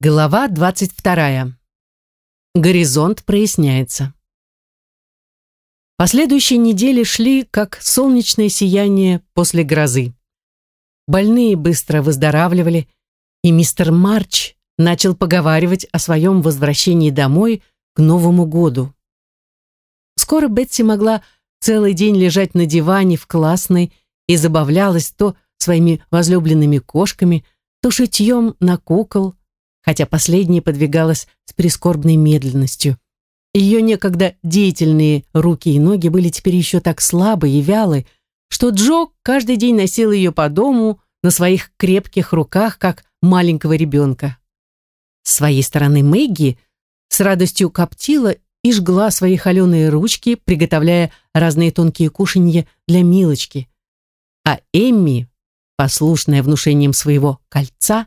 Глава 22. Горизонт проясняется. Последующие недели шли, как солнечное сияние после грозы. Больные быстро выздоравливали, и мистер Марч начал поговаривать о своем возвращении домой к Новому году. Скоро Бетси могла целый день лежать на диване в классной и забавлялась то своими возлюбленными кошками, то шитьем на кукол, хотя последняя подвигалась с прискорбной медленностью. Ее некогда деятельные руки и ноги были теперь еще так слабы и вялы, что Джо каждый день носил ее по дому на своих крепких руках, как маленького ребенка. С своей стороны Мэгги с радостью коптила и жгла свои холеные ручки, приготовляя разные тонкие кушанья для Милочки. А Эмми, послушная внушением своего кольца,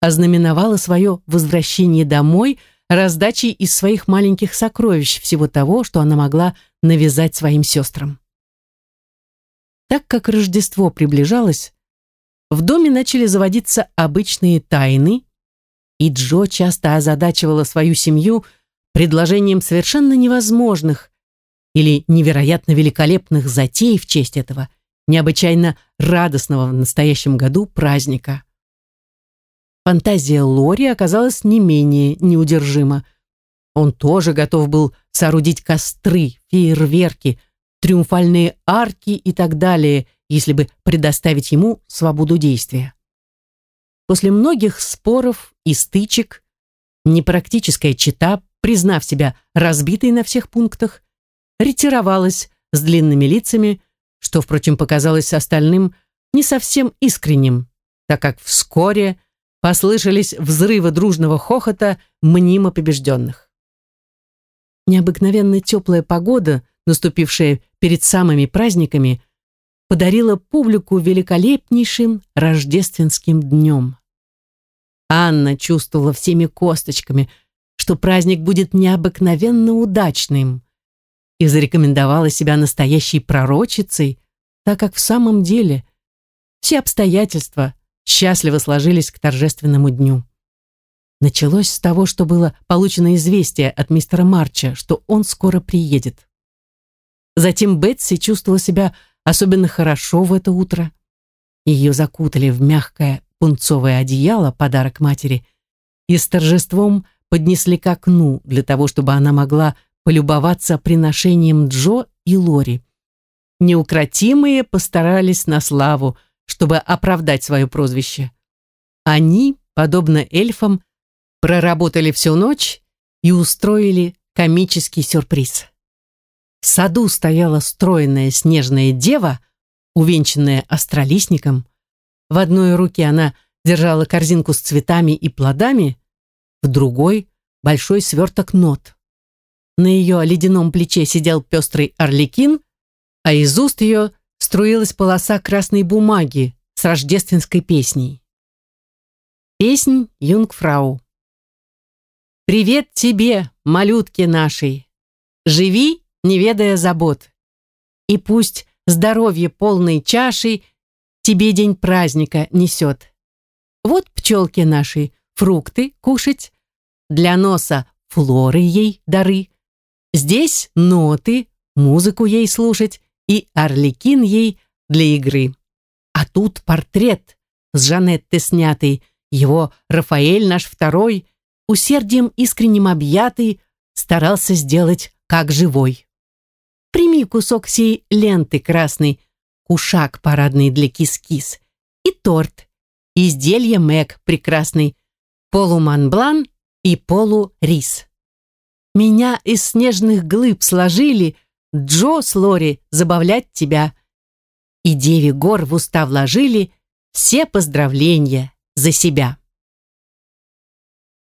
ознаменовала свое возвращение домой раздачей из своих маленьких сокровищ всего того, что она могла навязать своим сестрам. Так как Рождество приближалось, в доме начали заводиться обычные тайны, и Джо часто озадачивала свою семью предложением совершенно невозможных или невероятно великолепных затей в честь этого необычайно радостного в настоящем году праздника. Фантазия Лори оказалась не менее неудержима. Он тоже готов был соорудить костры, фейерверки, триумфальные арки и так далее, если бы предоставить ему свободу действия. После многих споров и стычек непрактическая чита, признав себя разбитой на всех пунктах, ретировалась с длинными лицами, что, впрочем, показалось остальным не совсем искренним, так как вскоре послышались взрывы дружного хохота мнимо побежденных. Необыкновенно теплая погода, наступившая перед самыми праздниками, подарила публику великолепнейшим рождественским днем. Анна чувствовала всеми косточками, что праздник будет необыкновенно удачным и зарекомендовала себя настоящей пророчицей, так как в самом деле все обстоятельства, счастливо сложились к торжественному дню. Началось с того, что было получено известие от мистера Марча, что он скоро приедет. Затем Бетси чувствовала себя особенно хорошо в это утро. Ее закутали в мягкое пунцовое одеяло, подарок матери, и с торжеством поднесли к окну для того, чтобы она могла полюбоваться приношением Джо и Лори. Неукротимые постарались на славу – чтобы оправдать свое прозвище. Они, подобно эльфам, проработали всю ночь и устроили комический сюрприз. В саду стояла стройная снежная дева, увенчанная астролистником. В одной руке она держала корзинку с цветами и плодами, в другой — большой сверток нот. На ее ледяном плече сидел пестрый орликин, а из уст ее струилась полоса красной бумаги с рождественской песней. Песнь Юнгфрау. «Привет тебе, малютки нашей! Живи, не ведая забот, и пусть здоровье полной чашей тебе день праздника несет. Вот пчелки наши, фрукты кушать, для носа флоры ей дары, здесь ноты, музыку ей слушать, и Орликин ей для игры. А тут портрет с Жанетты снятый, его Рафаэль наш второй, усердием искренним объятый, старался сделать как живой. Прими кусок сей ленты красной, кушак парадный для кис-кис, и торт, изделие Мэг прекрасный, полуманблан и полурис. Меня из снежных глыб сложили — Джо с Лори забавлять тебя. И Деве Гор в уста вложили все поздравления за себя.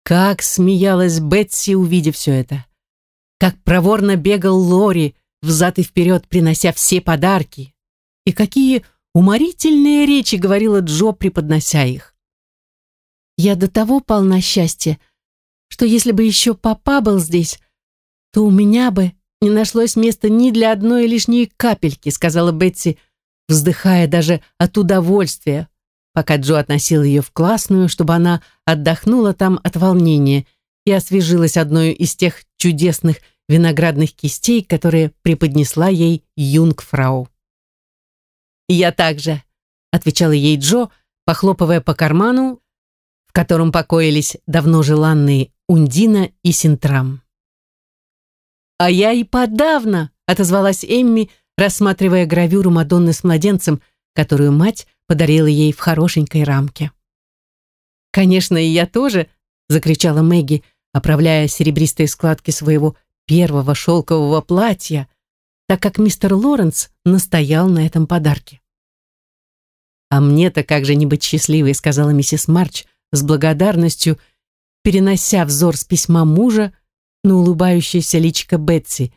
Как смеялась Бетси, увидев все это. Как проворно бегал Лори взад и вперед, принося все подарки. И какие уморительные речи говорила Джо, преподнося их. Я до того полна счастья, что если бы еще папа был здесь, то у меня бы не нашлось места ни для одной лишней капельки», сказала Бетси, вздыхая даже от удовольствия, пока Джо относил ее в классную, чтобы она отдохнула там от волнения и освежилась одной из тех чудесных виноградных кистей, которые преподнесла ей юнгфрау. «Я также», — отвечала ей Джо, похлопывая по карману, в котором покоились давно желанные Ундина и Синтрам. «А я и подавно», — отозвалась Эмми, рассматривая гравюру Мадонны с младенцем, которую мать подарила ей в хорошенькой рамке. «Конечно, и я тоже», — закричала Мэгги, оправляя серебристые складки своего первого шелкового платья, так как мистер Лоренс настоял на этом подарке. «А мне-то как же не быть счастливой», — сказала миссис Марч с благодарностью, перенося взор с письма мужа на улыбающееся личико Бетси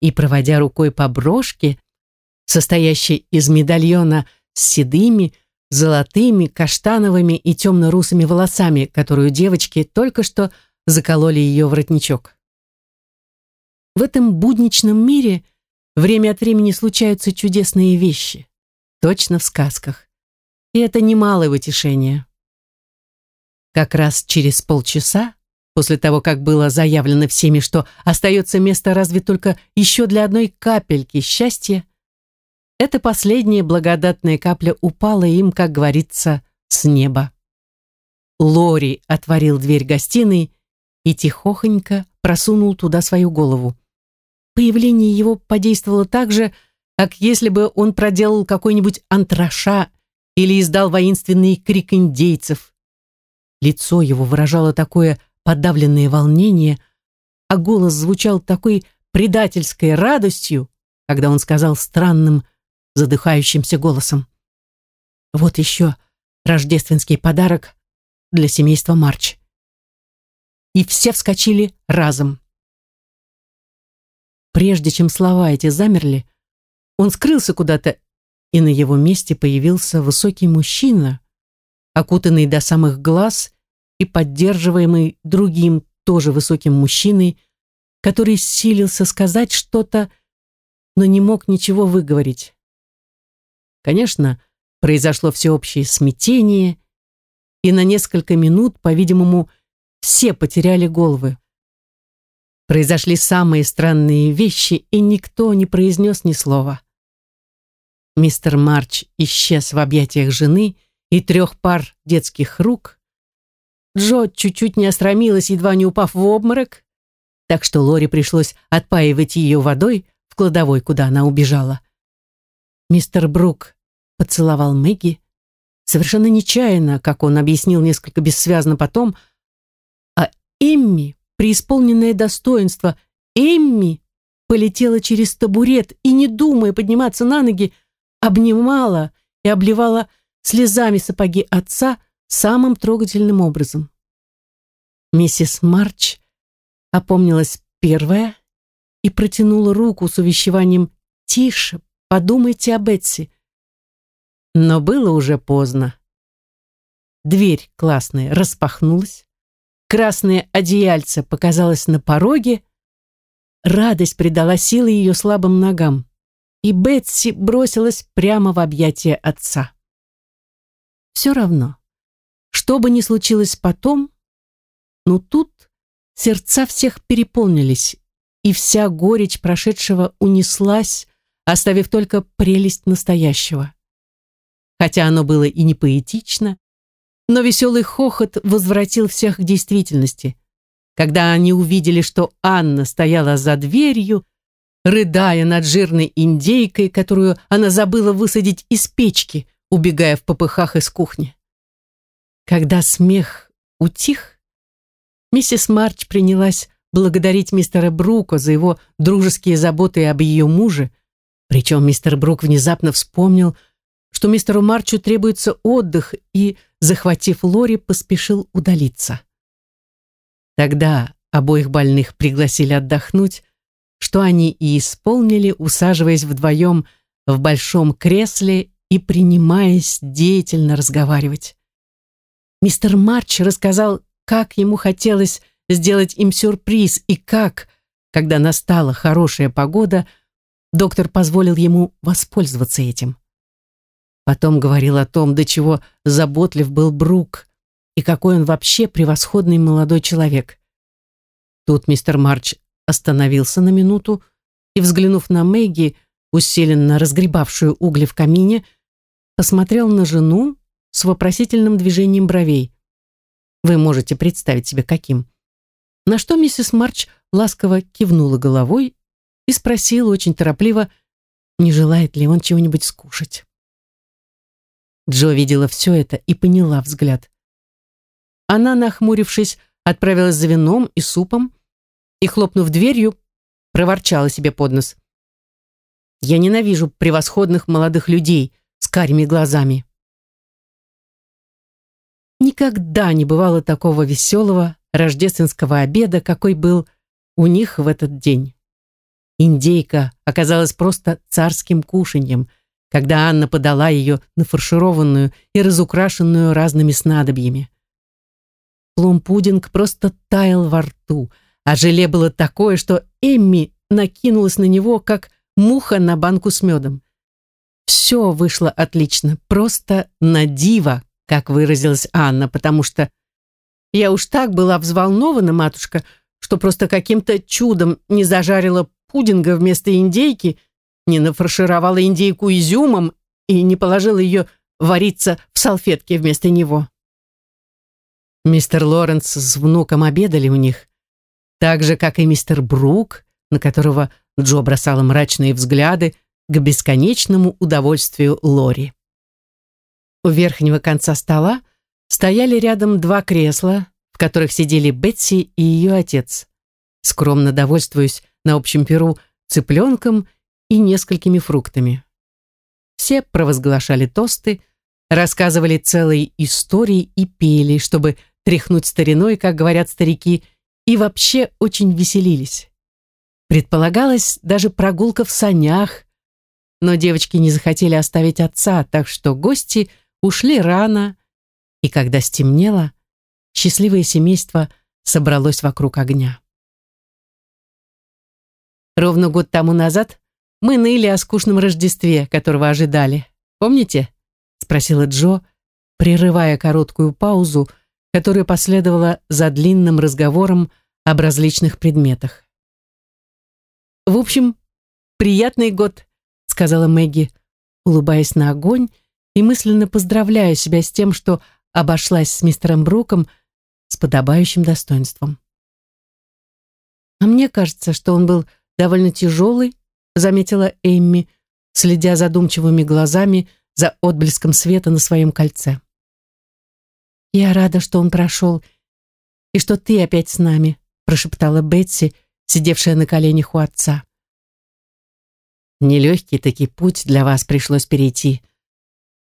и проводя рукой по брошке, состоящей из медальона с седыми, золотыми, каштановыми и темно-русыми волосами, которую девочки только что закололи ее воротничок. В этом будничном мире время от времени случаются чудесные вещи, точно в сказках. И это немалое утешение. Как раз через полчаса, после того, как было заявлено всеми, что остается место разве только еще для одной капельки счастья, эта последняя благодатная капля упала им, как говорится, с неба. Лори отворил дверь гостиной и тихохонько просунул туда свою голову. Появление его подействовало так же, как если бы он проделал какой-нибудь антраша или издал воинственный крик индейцев. Лицо его выражало такое подавленное волнение, а голос звучал такой предательской радостью, когда он сказал странным, задыхающимся голосом. «Вот еще рождественский подарок для семейства Марч». И все вскочили разом. Прежде чем слова эти замерли, он скрылся куда-то, и на его месте появился высокий мужчина, окутанный до самых глаз и поддерживаемый другим тоже высоким мужчиной, который силился сказать что-то, но не мог ничего выговорить. Конечно, произошло всеобщее смятение, и на несколько минут, по-видимому, все потеряли головы. Произошли самые странные вещи, и никто не произнес ни слова. Мистер Марч исчез в объятиях жены и трех пар детских рук. Джо чуть-чуть не остромилась, едва не упав в обморок, так что Лори пришлось отпаивать ее водой в кладовой, куда она убежала. Мистер Брук поцеловал Мэгги, совершенно нечаянно, как он объяснил несколько бессвязно потом, а Эмми, преисполненное достоинство, Эмми полетела через табурет и, не думая подниматься на ноги, обнимала и обливала слезами сапоги отца самым трогательным образом. Миссис Марч опомнилась первая и протянула руку с увещеванием «Тише, Подумайте об Бетси. Но было уже поздно. Дверь классная распахнулась. Красное одеяльце показалось на пороге. Радость придала силы ее слабым ногам. И Бетси бросилась прямо в объятия отца. Все равно, что бы ни случилось потом, но тут сердца всех переполнились, и вся горечь прошедшего унеслась, оставив только прелесть настоящего. Хотя оно было и не поэтично, но веселый хохот возвратил всех к действительности. Когда они увидели, что Анна стояла за дверью, рыдая над жирной индейкой, которую она забыла высадить из печки, убегая в попыхах из кухни. Когда смех утих, миссис Марч принялась благодарить мистера Брука за его дружеские заботы об ее муже, причем мистер Брук внезапно вспомнил, что мистеру Марчу требуется отдых и, захватив Лори, поспешил удалиться. Тогда обоих больных пригласили отдохнуть, что они и исполнили, усаживаясь вдвоем в большом кресле и принимаясь деятельно разговаривать. Мистер Марч рассказал, как ему хотелось сделать им сюрприз и как, когда настала хорошая погода, доктор позволил ему воспользоваться этим. Потом говорил о том, до чего заботлив был Брук и какой он вообще превосходный молодой человек. Тут мистер Марч остановился на минуту и, взглянув на Мэгги, усиленно разгребавшую угли в камине, посмотрел на жену с вопросительным движением бровей. Вы можете представить себе, каким. На что миссис Марч ласково кивнула головой и спросила очень торопливо, не желает ли он чего-нибудь скушать. Джо видела все это и поняла взгляд. Она, нахмурившись, отправилась за вином и супом и, хлопнув дверью, проворчала себе под нос. «Я ненавижу превосходных молодых людей с карими глазами». Никогда не бывало такого веселого рождественского обеда, какой был у них в этот день. Индейка оказалась просто царским кушаньем, когда Анна подала ее нафаршированную и разукрашенную разными снадобьями. Плом-пудинг просто таял во рту, а желе было такое, что Эмми накинулась на него, как муха на банку с медом. Все вышло отлично, просто на диво, как выразилась Анна, потому что я уж так была взволнована, матушка, что просто каким-то чудом не зажарила пудинга вместо индейки, не нафаршировала индейку изюмом и не положила ее вариться в салфетке вместо него. Мистер Лоренс с внуком обедали у них, так же, как и мистер Брук, на которого Джо бросала мрачные взгляды к бесконечному удовольствию Лори. У верхнего конца стола стояли рядом два кресла, в которых сидели Бетси и ее отец, скромно довольствуясь на общем перу цыпленком и несколькими фруктами. Все провозглашали тосты, рассказывали целые истории и пели, чтобы тряхнуть стариной, как говорят старики, и вообще очень веселились. Предполагалась даже прогулка в санях, но девочки не захотели оставить отца, так что гости – ушли рано, и когда стемнело, счастливое семейство собралось вокруг огня. Ровно год тому назад мы ныли о скучном Рождестве, которого ожидали. Помните? Спросила Джо, прерывая короткую паузу, которая последовала за длинным разговором об различных предметах. «В общем, приятный год», — сказала Мэгги, улыбаясь на огонь и мысленно поздравляю себя с тем, что обошлась с мистером Бруком с подобающим достоинством. «А мне кажется, что он был довольно тяжелый», заметила Эмми, следя задумчивыми глазами за отблеском света на своем кольце. «Я рада, что он прошел, и что ты опять с нами», прошептала Бетси, сидевшая на коленях у отца. «Нелегкий таки путь для вас пришлось перейти»,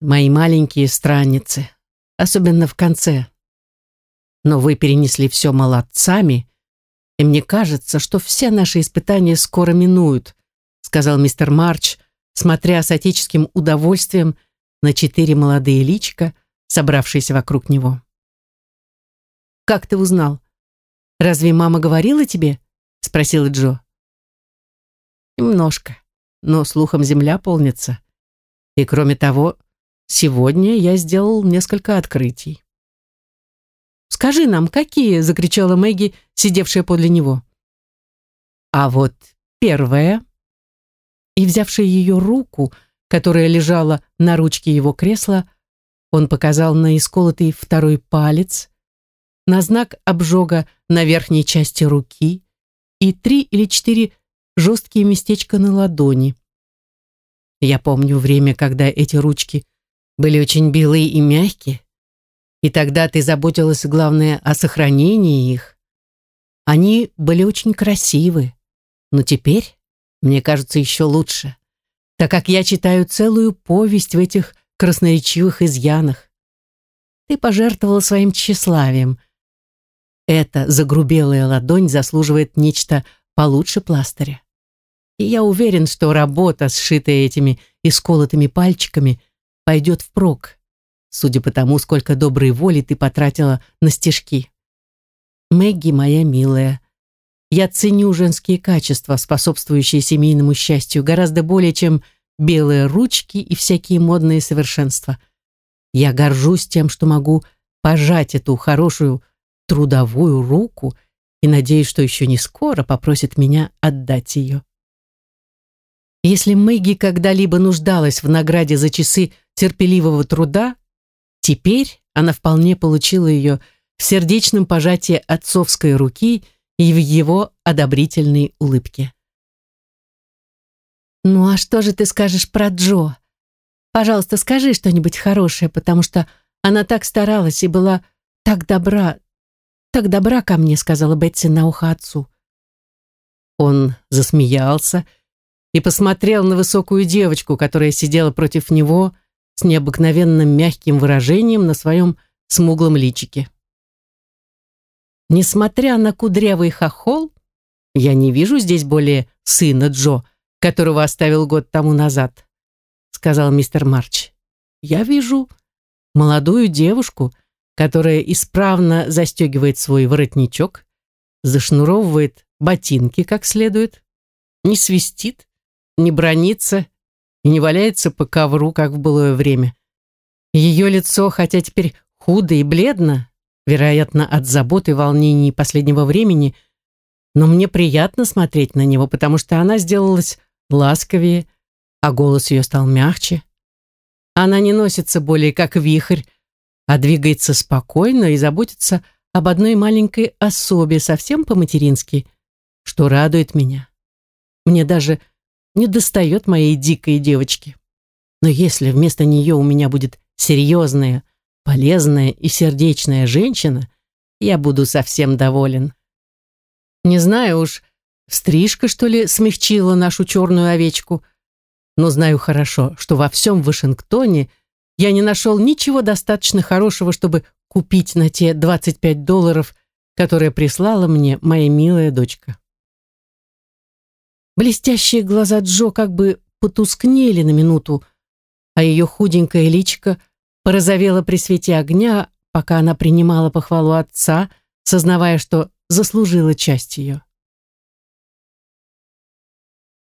мои маленькие странницы, особенно в конце. Но вы перенесли все молодцами, и мне кажется, что все наши испытания скоро минуют, сказал мистер Марч, смотря с отеческим удовольствием на четыре молодые личика, собравшиеся вокруг него. «Как ты узнал? Разве мама говорила тебе?» — спросила Джо. «Немножко, но слухом земля полнится. И кроме того, Сегодня я сделал несколько открытий. «Скажи нам, какие?» — закричала Мэгги, сидевшая подле него. «А вот первое...» И, взявший ее руку, которая лежала на ручке его кресла, он показал на исколотый второй палец, на знак обжога на верхней части руки и три или четыре жесткие местечка на ладони. Я помню время, когда эти ручки были очень белые и мягкие, и тогда ты заботилась, главное, о сохранении их. Они были очень красивы, но теперь, мне кажется, еще лучше, так как я читаю целую повесть в этих красноречивых изъянах. Ты пожертвовала своим тщеславием. Эта загрубелая ладонь заслуживает нечто получше пластыря. И я уверен, что работа, сшитая этими исколотыми пальчиками, пойдет впрок, судя по тому, сколько доброй воли ты потратила на стежки. Мэгги, моя милая, я ценю женские качества, способствующие семейному счастью, гораздо более, чем белые ручки и всякие модные совершенства. Я горжусь тем, что могу пожать эту хорошую трудовую руку и надеюсь, что еще не скоро попросит меня отдать ее. Если Мэгги когда-либо нуждалась в награде за часы терпеливого труда, теперь она вполне получила ее в сердечном пожатии отцовской руки и в его одобрительной улыбке. «Ну а что же ты скажешь про Джо? Пожалуйста, скажи что-нибудь хорошее, потому что она так старалась и была так добра, так добра ко мне», сказала Бетси на ухо отцу. Он засмеялся и посмотрел на высокую девочку, которая сидела против него с необыкновенно мягким выражением на своем смуглом личике. Несмотря на кудрявый хохол, я не вижу здесь более сына Джо, которого оставил год тому назад, сказал мистер Марч. Я вижу молодую девушку, которая исправно застегивает свой воротничок, зашнуровывает ботинки как следует, не свистит, не бронится и не валяется по ковру, как в былое время. Ее лицо, хотя теперь худо и бледно, вероятно, от забот и волнений последнего времени, но мне приятно смотреть на него, потому что она сделалась ласковее, а голос ее стал мягче. Она не носится более как вихрь, а двигается спокойно и заботится об одной маленькой особе совсем по-матерински, что радует меня. Мне даже не достает моей дикой девочки. Но если вместо нее у меня будет серьезная, полезная и сердечная женщина, я буду совсем доволен. Не знаю уж, стрижка, что ли, смягчила нашу черную овечку, но знаю хорошо, что во всем Вашингтоне я не нашел ничего достаточно хорошего, чтобы купить на те 25 долларов, которые прислала мне моя милая дочка. Блестящие глаза Джо как бы потускнели на минуту, а ее худенькое личико порозовело при свете огня, пока она принимала похвалу отца, сознавая, что заслужила часть ее.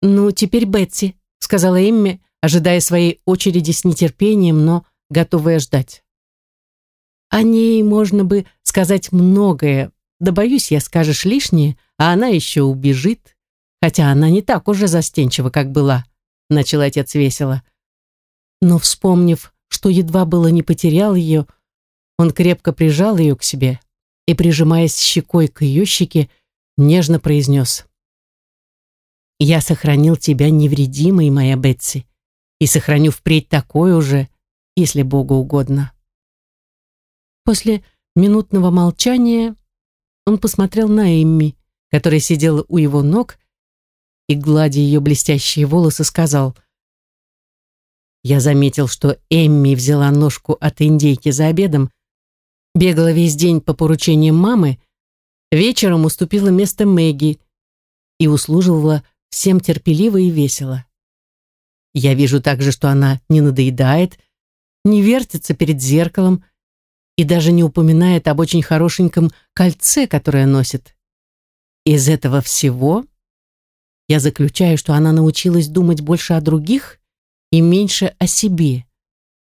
«Ну, теперь Бетси», — сказала Эмми, ожидая своей очереди с нетерпением, но готовая ждать. О ней можно бы сказать многое, да боюсь, я скажешь лишнее, а она еще убежит, хотя она не так уже застенчива, как была, начал отец весело. Но вспомнив, что едва было не потерял ее, он крепко прижал ее к себе и, прижимаясь щекой к ее щеке, нежно произнес «Я сохранил тебя невредимой, моя Бетси и сохраню впредь такое уже, если Богу угодно. После минутного молчания он посмотрел на Эмми, которая сидела у его ног, и, гладя ее блестящие волосы, сказал, «Я заметил, что Эмми взяла ножку от индейки за обедом, бегала весь день по поручениям мамы, вечером уступила место Мэгги и услуживала всем терпеливо и весело. Я вижу также, что она не надоедает, не вертится перед зеркалом и даже не упоминает об очень хорошеньком кольце, которое носит. Из этого всего я заключаю, что она научилась думать больше о других и меньше о себе,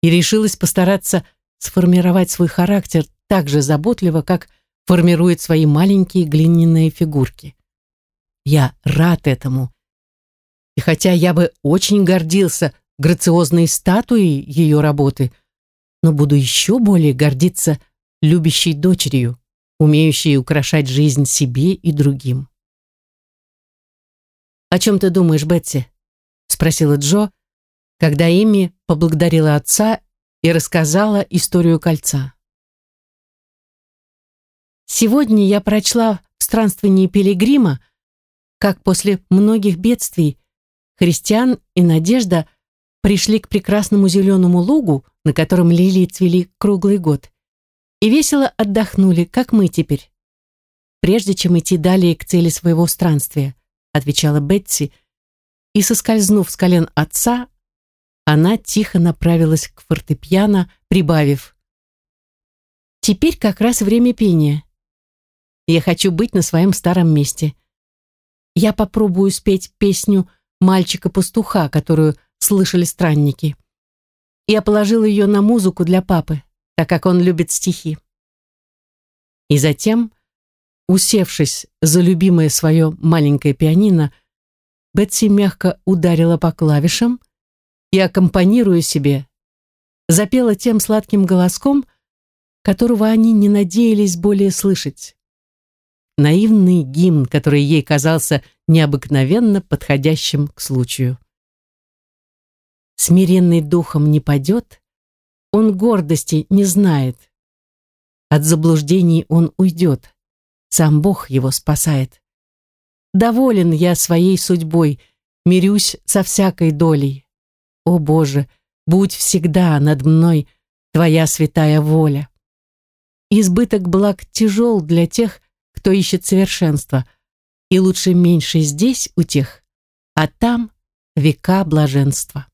и решилась постараться сформировать свой характер так же заботливо, как формирует свои маленькие глиняные фигурки. Я рад этому и хотя я бы очень гордился грациозной статуей ее работы, но буду еще более гордиться любящей дочерью, умеющей украшать жизнь себе и другим. «О чем ты думаешь, Бетси?» — спросила Джо, когда Эми поблагодарила отца и рассказала историю кольца. «Сегодня я прочла в странствовании Пилигрима, как после многих бедствий Христиан и Надежда пришли к прекрасному зеленому лугу, на котором лилии цвели круглый год, и весело отдохнули, как мы теперь. Прежде чем идти далее к цели своего странствия, отвечала Бетси, и, соскользнув с колен отца, она тихо направилась к фортепиано, прибавив «Теперь как раз время пения. Я хочу быть на своем старом месте. Я попробую спеть песню мальчика-пастуха, которую слышали странники. Я положила ее на музыку для папы, так как он любит стихи. И затем, усевшись за любимое свое маленькое пианино, Бетси мягко ударила по клавишам и, аккомпанируя себе, запела тем сладким голоском, которого они не надеялись более слышать. Наивный гимн, который ей казался необыкновенно подходящим к случаю. Смиренный духом не падет, он гордости не знает. От заблуждений он уйдет, сам Бог его спасает. Доволен я своей судьбой, мирюсь со всякой долей. О Боже, будь всегда над мной Твоя святая воля. Избыток благ тяжел для тех, кто ищет совершенства, и лучше меньше здесь у тех, а там века блаженства.